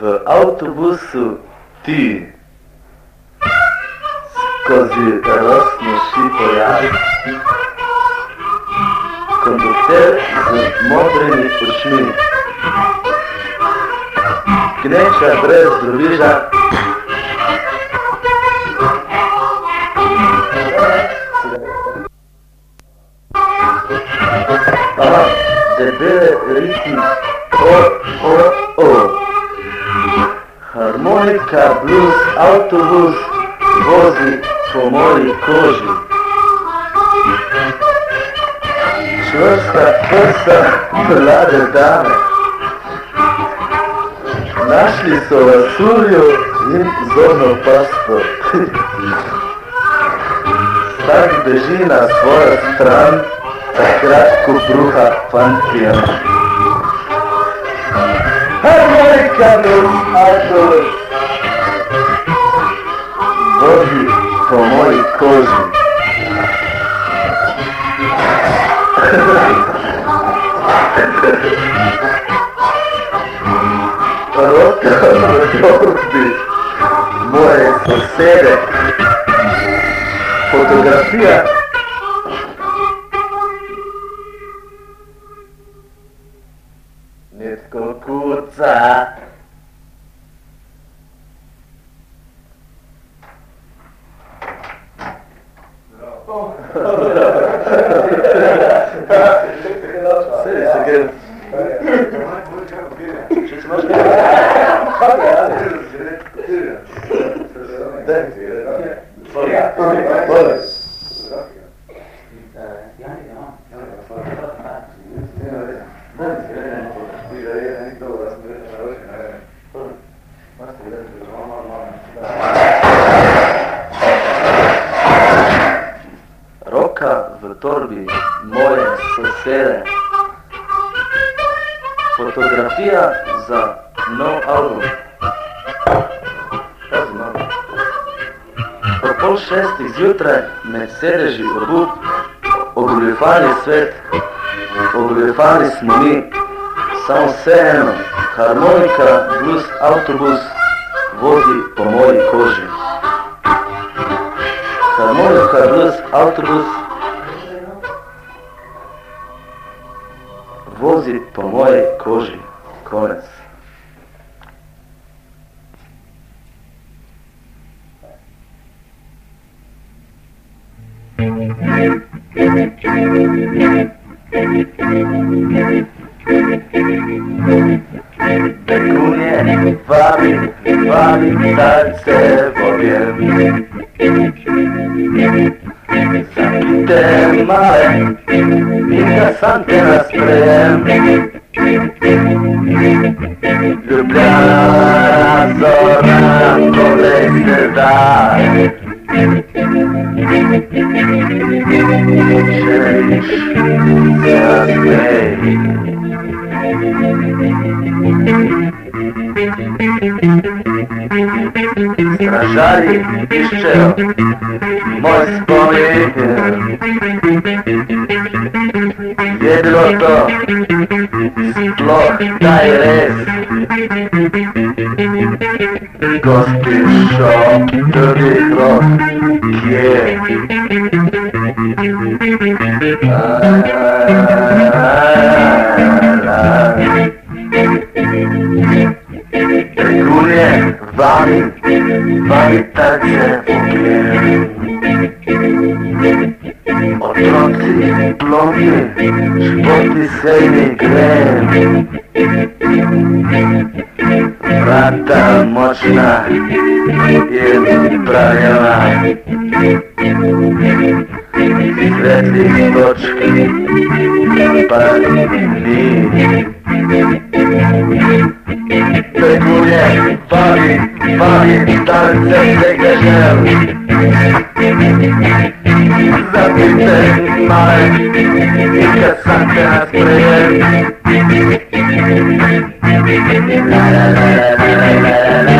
v avtobusu ti skozi rostno šipo jad. Kondukter z modrimi očmi. Gneča brez drobiža. Harmonika, blues, avtobus vozi po moji koži. Čvrsta prsa mlade dame. Našli so lasuljo in zorno pasto. Vsak beži na svojo stran, takrat ko bruha fantija. Harmonika, blues, 14. Boa, séria. Fotografia. Seriously, good. Thank you. Torbi moje sosede. Fotografija za nov album. Kaj nov? Po pol šestih zjutraj med sedeži obut ogoljufali svet, ogoljufali smo mi, samo vseeno, harmonika, blues, avtobus vozi po moji koži. Harmonika, blues, avtobus po moje koži konac. Dekuje, babi, babi, starice, bobijem. Te mare, interesante raspre Ljubljana zora kolekte daje Želiš se razmeji Thank you. Strażari i szczero, moc powiecie. Jedno to, splot taj res. Gosty. Yeah. Ο τόξι πλώνε, σποντισέλι γνέφλι. Πλάτα ομοσλά, λίγοι ελληνικοί πλάγια. Wędy i boczki Pali Peguje, pali, pali Tarce z egerzem Zabite maj I kasanka z prejem La la la la la